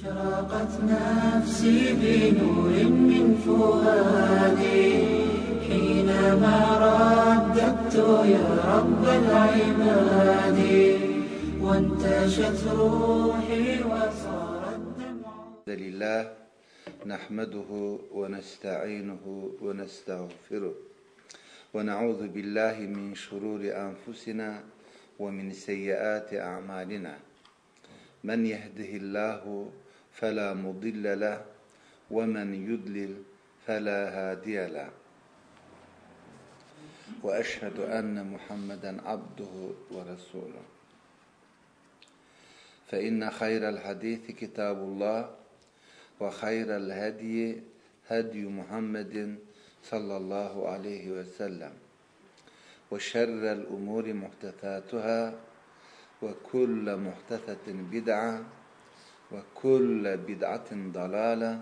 أشرقت نفسي بنور من فؤادي. حينما رددت يا رب العباد وانتشت روحي وصار الدمع الحمد لله نحمده ونستعينه ونستغفره ونعوذ بالله من شرور أنفسنا ومن سيئات أعمالنا. من يهده الله فلا مضل له ومن يضلل فلا هادي له. وأشهد أن محمدا عبده ورسوله. فإن خير الحديث كتاب الله وخير الهدي هدي محمد صلى الله عليه وسلم. وشر الأمور محدثاتها وكل محدثة ve kulle bid'atin dalale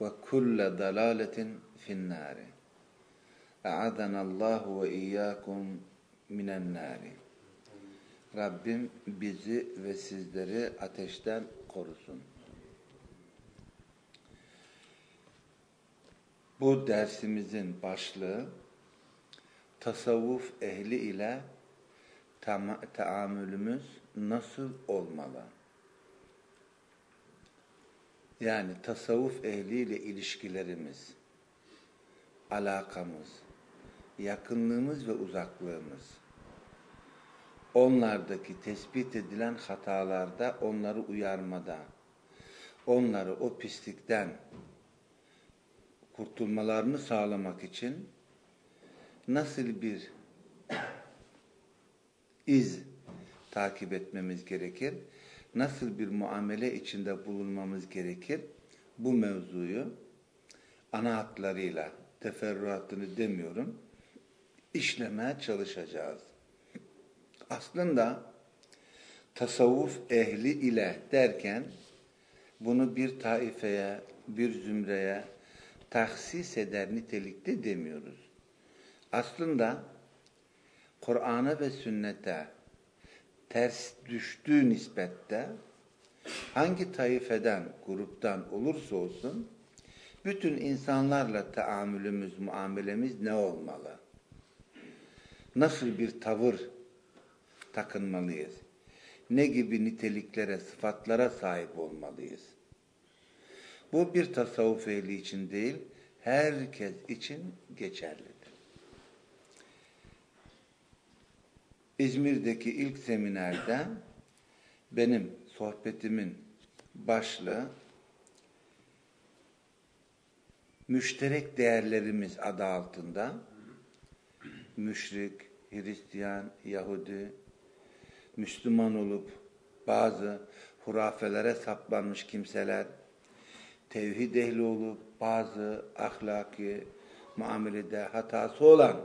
ve kulle dalaletin finnari. Allahu ve iyyakum minen nari. Rabbim bizi ve sizleri ateşten korusun. Bu dersimizin başlığı tasavvuf ehli ile taamülümüz nasıl olmalı? Yani tasavvuf ehli ile ilişkilerimiz, alakamız, yakınlığımız ve uzaklığımız, onlardaki tespit edilen hatalarda onları uyarmada, onları o pislikten kurtulmalarını sağlamak için nasıl bir iz takip etmemiz gerekir, nasıl bir muamele içinde bulunmamız gerekir, bu mevzuyu ana hatlarıyla, teferruatını demiyorum, işlemeye çalışacağız. Aslında tasavvuf ehli ile derken bunu bir taifeye, bir zümreye tahsis eder nitelikte demiyoruz. Aslında Kur'an'a ve sünnete ters düştüğü nispette hangi taifeden, gruptan olursa olsun bütün insanlarla taamülümüz, muamelemiz ne olmalı? Nasıl bir tavır takınmalıyız? Ne gibi niteliklere, sıfatlara sahip olmalıyız? Bu bir tasavvuf ehli için değil, herkes için geçerlidir. İzmir'deki ilk seminerde benim sohbetimin başlığı müşterek değerlerimiz adı altında müşrik, Hristiyan, Yahudi, Müslüman olup bazı hurafelere saplanmış kimseler, tevhid ehli olup bazı ahlaki muamelede hatası olan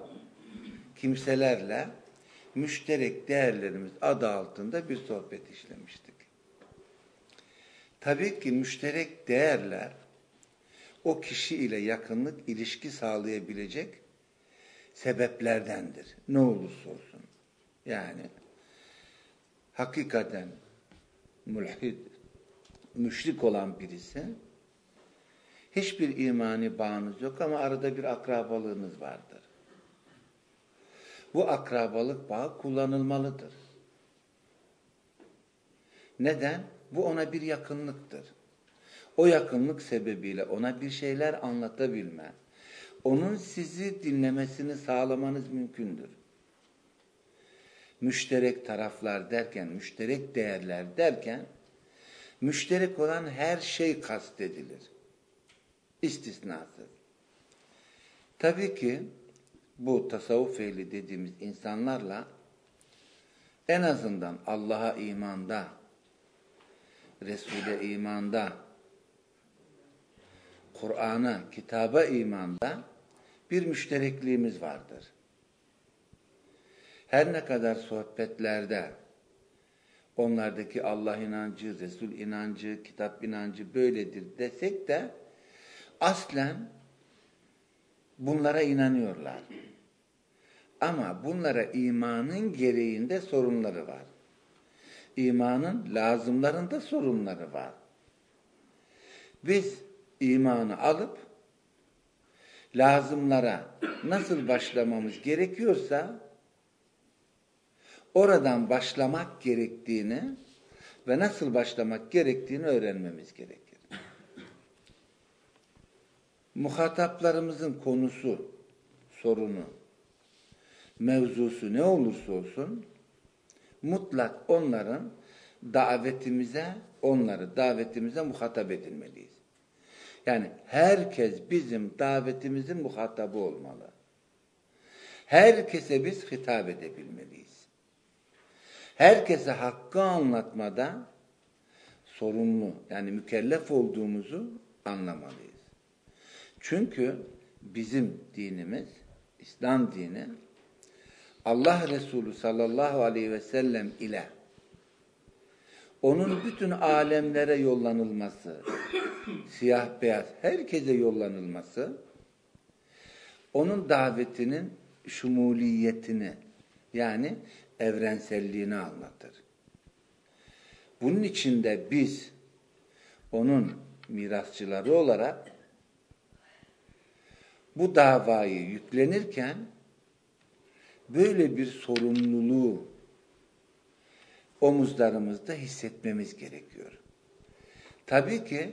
kimselerle müşterek değerlerimiz adı altında bir sohbet işlemiştik. Tabii ki müşterek değerler o kişi ile yakınlık ilişki sağlayabilecek sebeplerdendir. Ne olursa olsun. Yani hakikaten mülhid, müşrik olan birisi hiçbir imani bağınız yok ama arada bir akrabalığınız vardır. Bu akrabalık bağı kullanılmalıdır. Neden? Bu ona bir yakınlıktır. O yakınlık sebebiyle ona bir şeyler anlatabilme, onun sizi dinlemesini sağlamanız mümkündür. Müşterek taraflar derken, müşterek değerler derken, müşterek olan her şey kastedilir. İstisnasız. Tabii ki bu tasavvuf ehli dediğimiz insanlarla en azından Allah'a imanda, Resul'e imanda, Kur'an'a, kitaba imanda bir müşterekliğimiz vardır. Her ne kadar sohbetlerde onlardaki Allah inancı, Resul inancı, kitap inancı böyledir desek de aslen bunlara inanıyorlar. Ama bunlara imanın gereğinde sorunları var. İmanın lazımlarında sorunları var. Biz imanı alıp lazımlara nasıl başlamamız gerekiyorsa oradan başlamak gerektiğini ve nasıl başlamak gerektiğini öğrenmemiz gerekir. Muhataplarımızın konusu, sorunu, mevzusu ne olursa olsun mutlak onların davetimize, onları davetimize muhatap edilmeliyiz. Yani herkes bizim davetimizin muhatabı olmalı. Herkese biz hitap edebilmeliyiz. Herkese hakkı anlatmada sorumlu yani mükellef olduğumuzu anlamalıyız. Çünkü bizim dinimiz, İslam dini Allah Resulü sallallahu aleyhi ve sellem ile onun bütün alemlere yollanılması, siyah beyaz herkese yollanılması, onun davetinin şumuliyetini yani evrenselliğini anlatır. Bunun içinde biz onun mirasçıları olarak bu davayı yüklenirken böyle bir sorumluluğu omuzlarımızda hissetmemiz gerekiyor. Tabii ki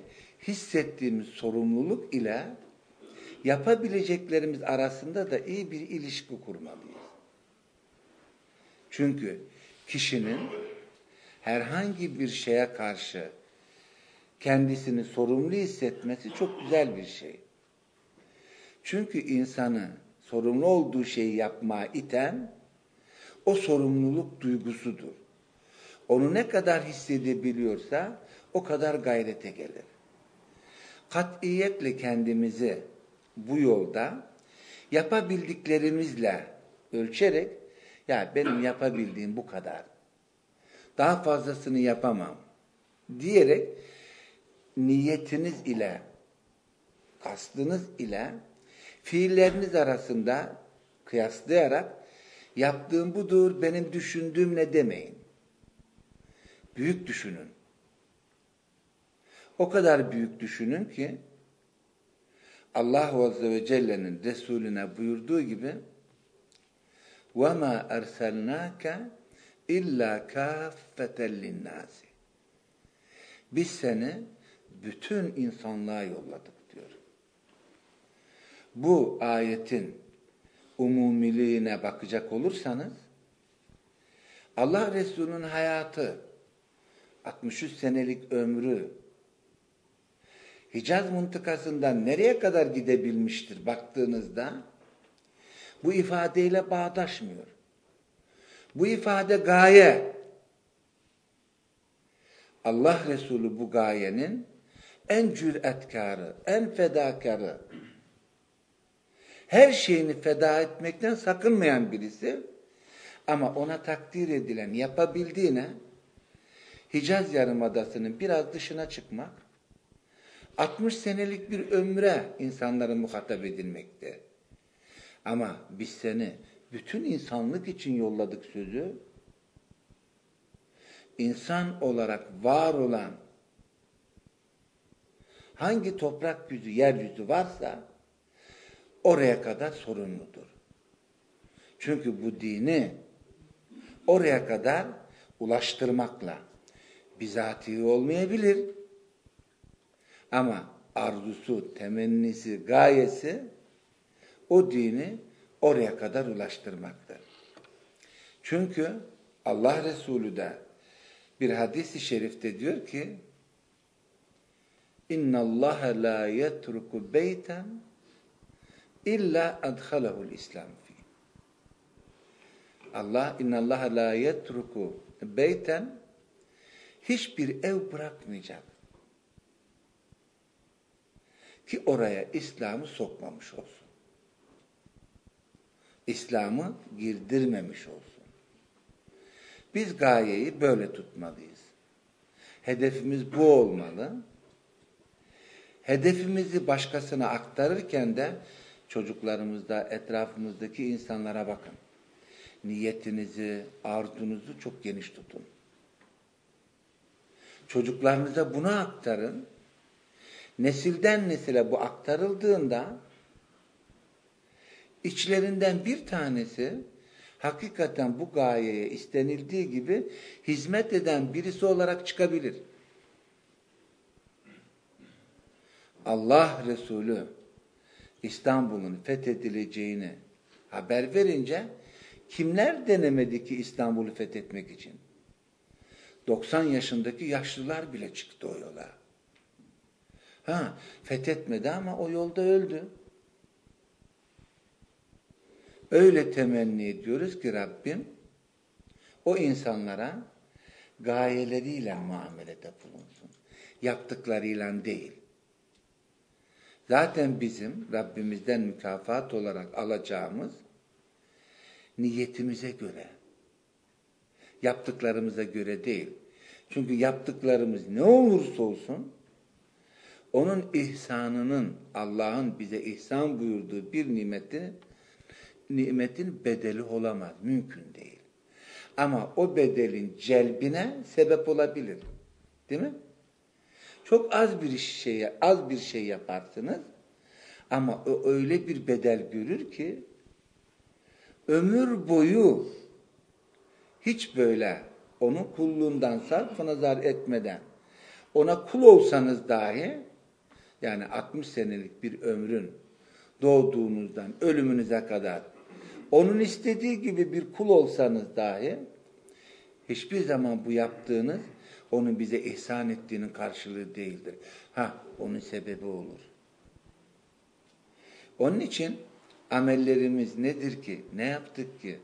hissettiğimiz sorumluluk ile yapabileceklerimiz arasında da iyi bir ilişki kurmalıyız. Çünkü kişinin herhangi bir şeye karşı kendisini sorumlu hissetmesi çok güzel bir şey. Çünkü insanı sorumlu olduğu şeyi yapmaya iten o sorumluluk duygusudur. Onu ne kadar hissedebiliyorsa o kadar gayrete gelir. Katiyetle kendimizi bu yolda yapabildiklerimizle ölçerek ya benim yapabildiğim bu kadar. Daha fazlasını yapamam diyerek niyetiniz ile kastınız ile fiilleriniz arasında kıyaslayarak yaptığım budur, benim düşündüğüm ne demeyin. Büyük düşünün. O kadar büyük düşünün ki Allah Azze ve Celle'nin Resulüne buyurduğu gibi وَمَا أَرْسَلْنَاكَ اِلَّا كَافَّةً لِلنَّاسِ Biz seni bütün insanlığa yolladık diyor. Bu ayetin umumiliğine bakacak olursanız Allah Resulü'nün hayatı 63 senelik ömrü Hicaz mıntıkasından nereye kadar gidebilmiştir baktığınızda bu ifadeyle bağdaşmıyor. Bu ifade gaye. Allah Resulü bu gayenin en cüretkarı, en fedakarı, her şeyini feda etmekten sakınmayan birisi ama ona takdir edilen, yapabildiğine Hicaz Yarımadası'nın biraz dışına çıkmak, 60 senelik bir ömre insanların muhatap edilmekte. Ama biz seni bütün insanlık için yolladık sözü, insan olarak var olan hangi toprak yüzü, yeryüzü varsa oraya kadar sorumludur. Çünkü bu dini oraya kadar ulaştırmakla bizatihi olmayabilir. Ama arzusu, temennisi, gayesi o dini oraya kadar ulaştırmaktır. Çünkü Allah Resulü de bir hadis-i şerifte diyor ki İnna Allah la yetruku beyten illa adhalehu'l İslam fi. Allah inna Allah la yetruku beyten hiçbir ev bırakmayacak. Ki oraya İslam'ı sokmamış olsun. İslam'ı girdirmemiş olsun. Biz gayeyi böyle tutmalıyız. Hedefimiz bu olmalı. Hedefimizi başkasına aktarırken de çocuklarımızda, etrafımızdaki insanlara bakın. Niyetinizi, arzunuzu çok geniş tutun. Çocuklarınıza bunu aktarın. nesilden nesile bu aktarıldığında içlerinden bir tanesi hakikaten bu gayeye istenildiği gibi hizmet eden birisi olarak çıkabilir. Allah Resulü İstanbul'un fethedileceğini haber verince kimler denemedi ki İstanbul'u fethetmek için? 90 yaşındaki yaşlılar bile çıktı o yola. Ha, fethetmedi ama o yolda öldü. Öyle temenni ediyoruz ki Rabbim o insanlara gayeleriyle muamelede bulunsun. Yaptıklarıyla değil. Zaten bizim Rabbimizden mükafat olarak alacağımız niyetimize göre, yaptıklarımıza göre değil. Çünkü yaptıklarımız ne olursa olsun, onun ihsanının, Allah'ın bize ihsan buyurduğu bir nimeti, nimetin bedeli olamaz, mümkün değil. Ama o bedelin celbine sebep olabilir. Değil mi? Çok az bir şey, az bir şey yaparsınız. Ama o öyle bir bedel görür ki ömür boyu hiç böyle onun kulluğundan sarf nazar etmeden ona kul olsanız dahi yani 60 senelik bir ömrün doğduğunuzdan ölümünüze kadar onun istediği gibi bir kul olsanız dahi hiçbir zaman bu yaptığınız onun bize ihsan ettiğinin karşılığı değildir. Ha, onun sebebi olur. Onun için amellerimiz nedir ki, ne yaptık ki,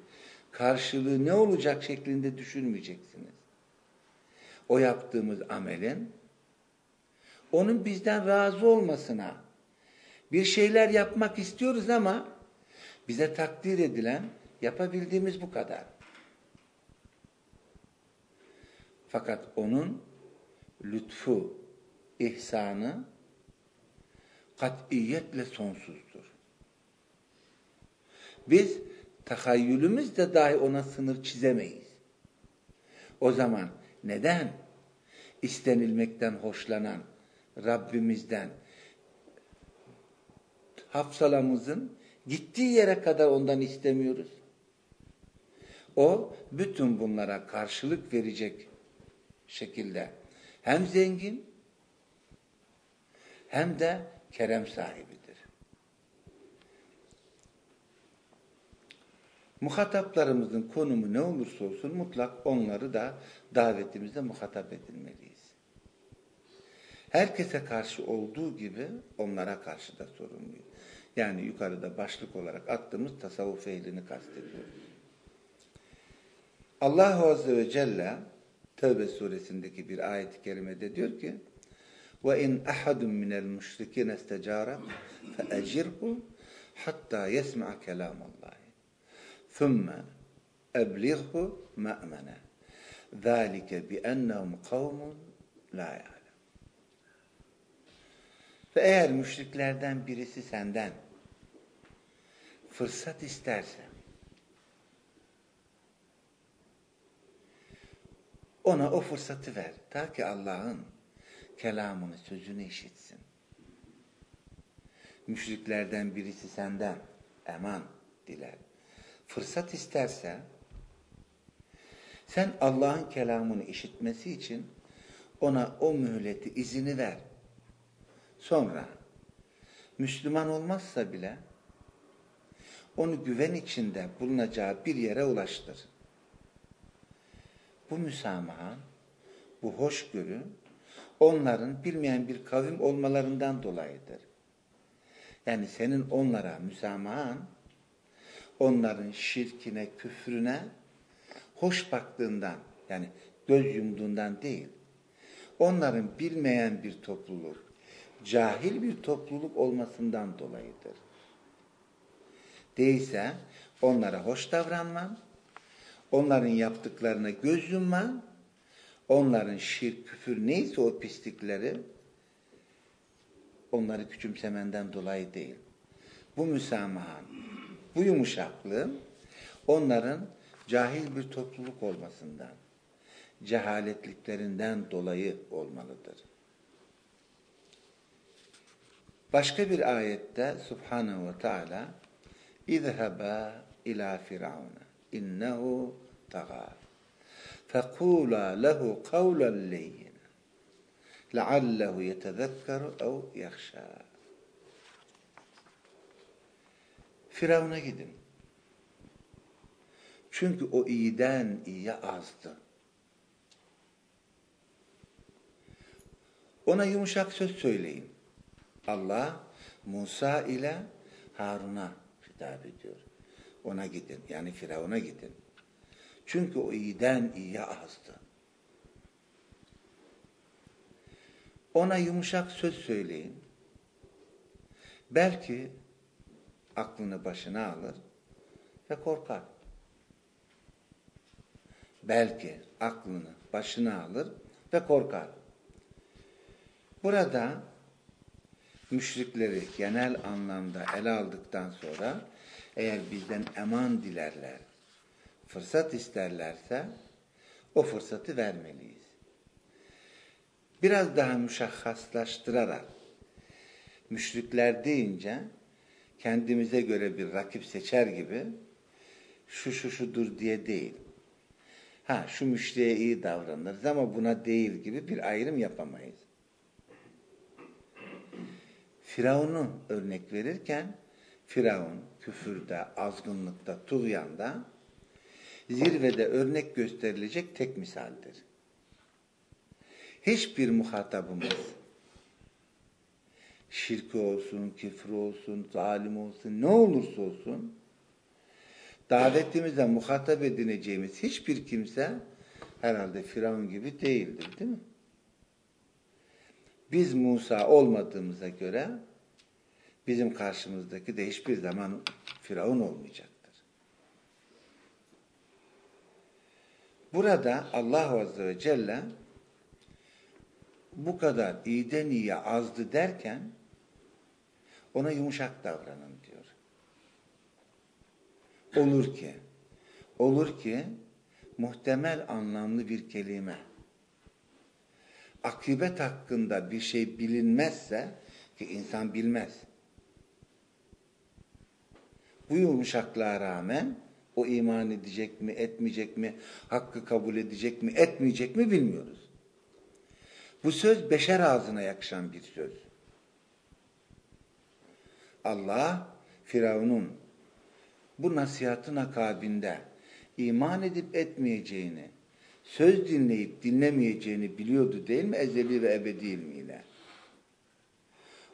karşılığı ne olacak şeklinde düşünmeyeceksiniz. O yaptığımız amelin, onun bizden razı olmasına, bir şeyler yapmak istiyoruz ama bize takdir edilen, yapabildiğimiz bu kadar. Fakat onun lütfu, ihsanı katiyetle sonsuzdur. Biz tahayyülümüzde dahi ona sınır çizemeyiz. O zaman neden istenilmekten hoşlanan Rabbimizden hafsalamızın gittiği yere kadar ondan istemiyoruz? O bütün bunlara karşılık verecek şekilde hem zengin hem de kerem sahibidir. Muhataplarımızın konumu ne olursa olsun mutlak onları da davetimizde muhatap edilmeliyiz. Herkese karşı olduğu gibi onlara karşı da sorumluyuz. Yani yukarıda başlık olarak attığımız tasavvuf ehlini kastediyoruz. Allah Azze ve Celle Tevbe suresindeki bir ayet-i kerimede diyor ki وَاِنْ اَحَدٌ مِنَ الْمُشْرِكِينَ اسْتَجَارَ فَاَجِرْهُ حَتَّى يَسْمَعَ كَلَامَ اللّٰهِ ثُمَّ اَبْلِغْهُ مَأْمَنَ ذَٰلِكَ بِأَنَّهُمْ قَوْمٌ لَا يَعْلَمُ Ve eğer müşriklerden birisi senden fırsat isterse Ona o fırsatı ver. Ta ki Allah'ın kelamını, sözünü işitsin. Müşriklerden birisi senden eman diler. Fırsat isterse sen Allah'ın kelamını işitmesi için ona o mühleti, izini ver. Sonra Müslüman olmazsa bile onu güven içinde bulunacağı bir yere ulaştır bu müsamaha, bu hoşgörü onların bilmeyen bir kavim olmalarından dolayıdır. Yani senin onlara müsamahan onların şirkine, küfrüne hoş baktığından yani göz yumduğundan değil. Onların bilmeyen bir topluluk, cahil bir topluluk olmasından dolayıdır. Değilse onlara hoş davranman, Onların yaptıklarına göz yumma, onların şirk, küfür neyse o pislikleri onları küçümsemenden dolayı değil. Bu müsamahan, bu yumuşaklığın onların cahil bir topluluk olmasından, cehaletliklerinden dolayı olmalıdır. Başka bir ayette Subhanahu ve Teala İzheba ila firavuna innehu taga. Fekula lehu kavlen leyyin. Leallehu yetezekkeru ev yakşa. Firavun'a gidin. Çünkü o iyiden iyiye azdı. Ona yumuşak söz söyleyin. Allah Musa ile Harun'a hitap ediyor. Ona gidin. Yani Firavun'a gidin. Çünkü o iyiden iyiye azdı. Ona yumuşak söz söyleyin. Belki aklını başına alır ve korkar. Belki aklını başına alır ve korkar. Burada müşrikleri genel anlamda ele aldıktan sonra eğer bizden eman dilerler, fırsat isterlerse o fırsatı vermeliyiz. Biraz daha müşahhaslaştırarak müşrikler deyince kendimize göre bir rakip seçer gibi şu şu şudur diye değil. Ha şu müşteriye iyi davranırız ama buna değil gibi bir ayrım yapamayız. Firavun'u örnek verirken Firavun küfürde, azgınlıkta, tuğyanda zirvede örnek gösterilecek tek misaldir. Hiçbir muhatabımız şirki olsun, küfür olsun, zalim olsun, ne olursa olsun davetimize muhatap edineceğimiz hiçbir kimse herhalde Firavun gibi değildir değil mi? Biz Musa olmadığımıza göre bizim karşımızdaki de hiçbir zaman Firavun olmayacaktır. Burada Allah Azze ve Celle bu kadar iyiden iyiye azdı derken ona yumuşak davranın diyor. Olur ki, olur ki muhtemel anlamlı bir kelime akıbet hakkında bir şey bilinmezse ki insan bilmez. Bu yumuşaklığa rağmen o iman edecek mi, etmeyecek mi, hakkı kabul edecek mi, etmeyecek mi bilmiyoruz. Bu söz beşer ağzına yakışan bir söz. Allah Firavun'un bu nasihatın akabinde iman edip etmeyeceğini, söz dinleyip dinlemeyeceğini biliyordu değil mi ezeli ve ebedi ilmiyle?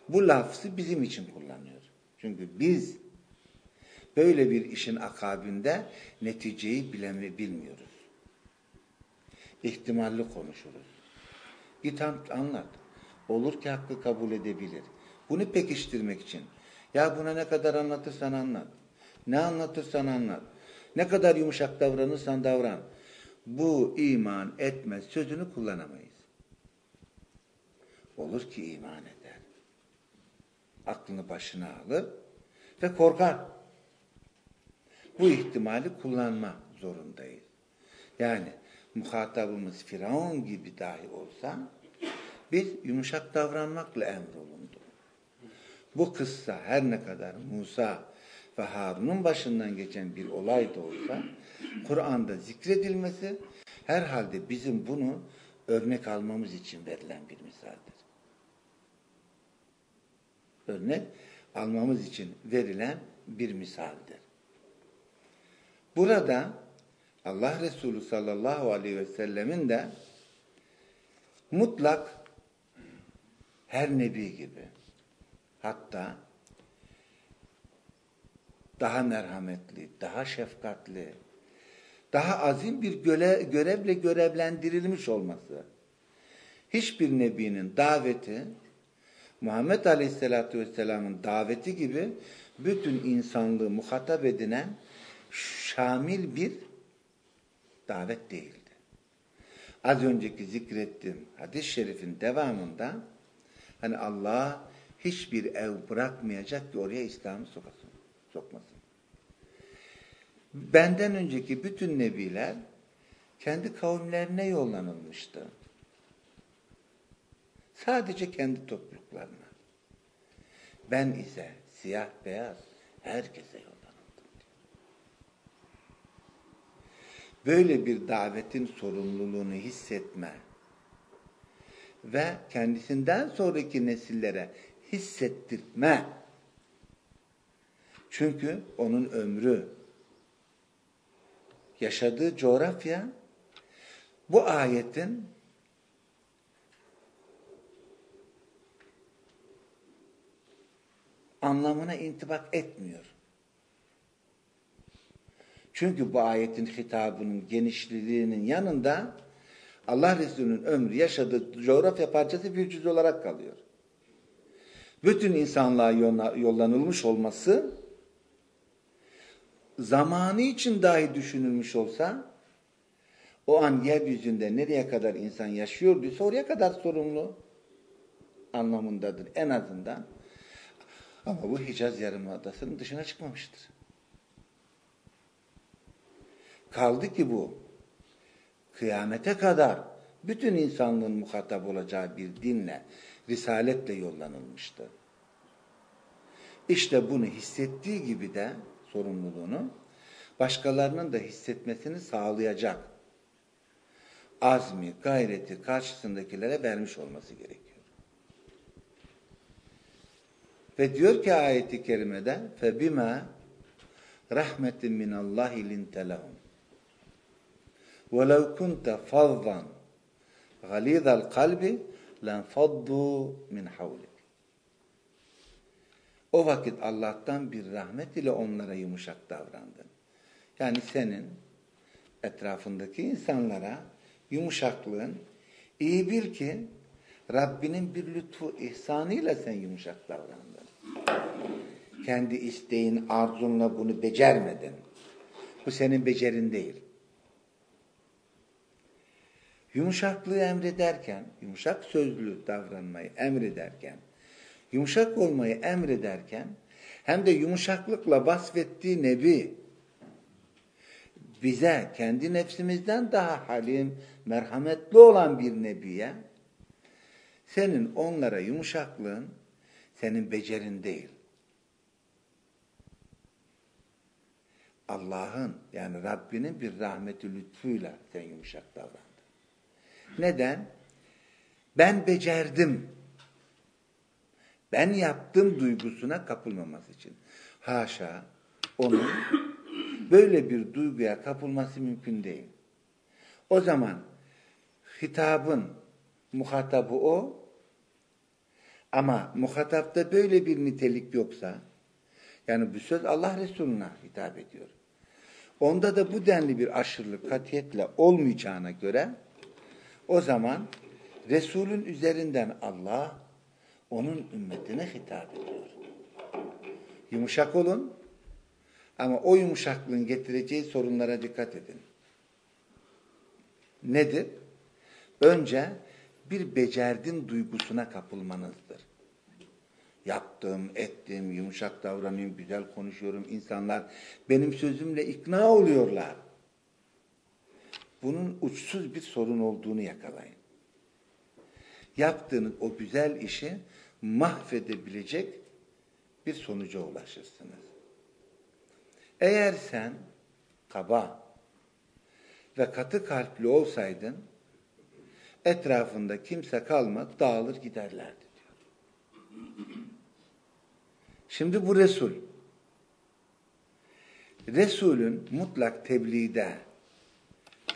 Bu lafzı bizim için kullanıyor. Çünkü biz böyle bir işin akabinde neticeyi bilemi bilmiyoruz. İhtimalli konuşuruz. Git anlat. Olur ki hakkı kabul edebilir. Bunu pekiştirmek için. Ya buna ne kadar anlatırsan anlat. Ne anlatırsan anlat. Ne kadar yumuşak davranırsan davran. Bu iman etmez sözünü kullanamayız. Olur ki iman eder. Aklını başına alır ve korkar. Bu ihtimali kullanma zorundayız. Yani muhatabımız Firavun gibi dahi olsa biz yumuşak davranmakla emrolundu. Bu kıssa her ne kadar Musa ve Harun'un başından geçen bir olay da olsa Kur'an'da zikredilmesi herhalde bizim bunu örnek almamız için verilen bir misaldir. Örnek almamız için verilen bir misaldir. Burada Allah Resulü sallallahu aleyhi ve sellemin de mutlak her nebi gibi hatta daha merhametli, daha şefkatli, daha azim bir göle, görevle görevlendirilmiş olması. Hiçbir nebinin daveti Muhammed Aleyhisselatü Vesselam'ın daveti gibi bütün insanlığı muhatap edinen şamil bir davet değildi. Az önceki zikrettiğim hadis-i şerifin devamında hani Allah hiçbir ev bırakmayacak ki oraya İslam'ı sokasın, sokmasın. Benden önceki bütün nebiler kendi kavimlerine yollanılmıştı. Sadece kendi topluluklarına. Ben ise siyah beyaz herkese yollanıldım diyor. Böyle bir davetin sorumluluğunu hissetme ve kendisinden sonraki nesillere hissettirme. Çünkü onun ömrü, yaşadığı coğrafya bu ayetin anlamına intibak etmiyor. Çünkü bu ayetin hitabının genişliğinin yanında Allah Resulü'nün ömrü yaşadığı coğrafya parçası bir cüz olarak kalıyor. Bütün insanlığa yollanılmış olması zamanı için dahi düşünülmüş olsa o an yeryüzünde nereye kadar insan yaşıyorduysa oraya kadar sorumlu anlamındadır en azından. Ama bu Hicaz Yarımadası'nın dışına çıkmamıştır. Kaldı ki bu kıyamete kadar bütün insanlığın muhatap olacağı bir dinle, risaletle yollanılmıştı. İşte bunu hissettiği gibi de sorumluluğunu başkalarının da hissetmesini sağlayacak azmi, gayreti karşısındakilere vermiş olması gerekiyor. Ve diyor ki ayeti kerimede فَبِمَا رَحْمَةٍ مِنَ اللّٰهِ لِنْتَ لَهُمْ وَلَوْ كُنْتَ فَضًّا غَلِيظَ الْقَلْبِ لَنْفَضُّوا مِنْ حَوْلِكَ O vakit Allah'tan bir rahmet ile onlara yumuşak davrandın. Yani senin etrafındaki insanlara yumuşaklığın iyi bil ki Rabbinin bir lütfu ihsanıyla sen yumuşak davrandın. Kendi isteğin, arzunla bunu becermedin. Bu senin becerin değil. Yumuşaklığı emrederken, yumuşak sözlü davranmayı emrederken, yumuşak olmayı emrederken, hem de yumuşaklıkla vasfettiği Nebi, bize kendi nefsimizden daha halim, merhametli olan bir Nebiye, senin onlara yumuşaklığın, senin becerin değil. Allah'ın yani Rabbinin bir rahmeti lütfuyla sen yumuşak davrandın. Neden? Ben becerdim. Ben yaptım duygusuna kapılmaması için. Haşa onun böyle bir duyguya kapılması mümkün değil. O zaman hitabın muhatabı o ama muhatapta böyle bir nitelik yoksa yani bu söz Allah Resulü'ne hitap ediyor. Onda da bu denli bir aşırılık katiyetle olmayacağına göre o zaman Resul'ün üzerinden Allah onun ümmetine hitap ediyor. Yumuşak olun ama o yumuşaklığın getireceği sorunlara dikkat edin. Nedir? Önce bir becerdin duygusuna kapılmanızdır. Yaptım, ettim, yumuşak davranıyorum, güzel konuşuyorum. İnsanlar benim sözümle ikna oluyorlar. Bunun uçsuz bir sorun olduğunu yakalayın. Yaptığınız o güzel işi mahvedebilecek bir sonuca ulaşırsınız. Eğer sen kaba ve katı kalpli olsaydın etrafında kimse kalmaz, dağılır giderlerdi diyor. Şimdi bu Resul. Resulün mutlak tebliğde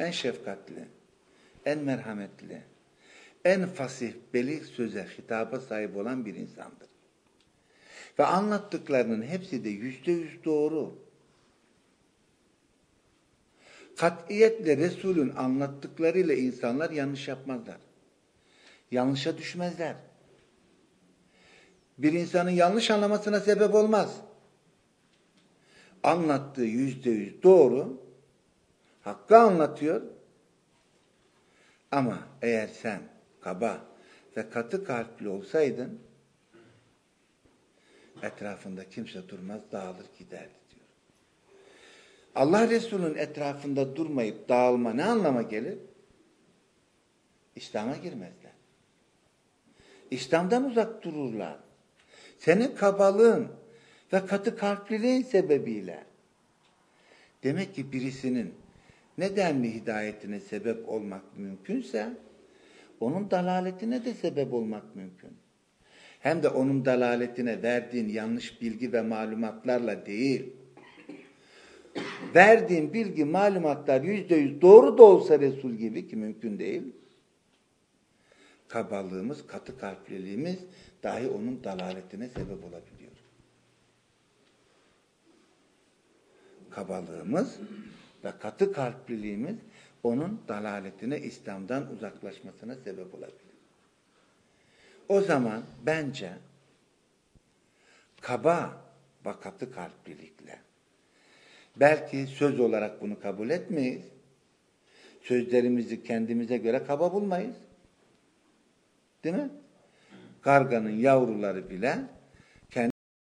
en şefkatli, en merhametli, en fasih, belik söze, hitaba sahip olan bir insandır. Ve anlattıklarının hepsi de yüzde yüz doğru. Katiyetle Resul'ün anlattıklarıyla insanlar yanlış yapmazlar. Yanlışa düşmezler. Bir insanın yanlış anlamasına sebep olmaz. Anlattığı yüzde yüz doğru, hakkı anlatıyor. Ama eğer sen kaba ve katı kalpli olsaydın, etrafında kimse durmaz, dağılır giderdi. Allah Resulü'nün etrafında durmayıp dağılma ne anlama gelir? İslam'a girmezler. İslam'dan uzak dururlar. Senin kabalığın ve katı kalpliliğin sebebiyle. Demek ki birisinin nedenli hidayetine sebep olmak mümkünse onun dalaletine de sebep olmak mümkün. Hem de onun dalaletine verdiğin yanlış bilgi ve malumatlarla değil. Verdiğin bilgi, malumatlar yüzde yüz doğru da olsa Resul gibi ki mümkün değil. Kabalığımız, katı kalpliliğimiz dahi onun dalaletine sebep olabiliyor. Kabalığımız ve katı kalpliliğimiz onun dalaletine, İslam'dan uzaklaşmasına sebep olabilir. O zaman bence kaba ve katı kalplilikle belki söz olarak bunu kabul etmeyiz. Sözlerimizi kendimize göre kaba bulmayız. Değil mi? Karganın yavruları bile